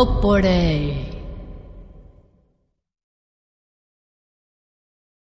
Opore.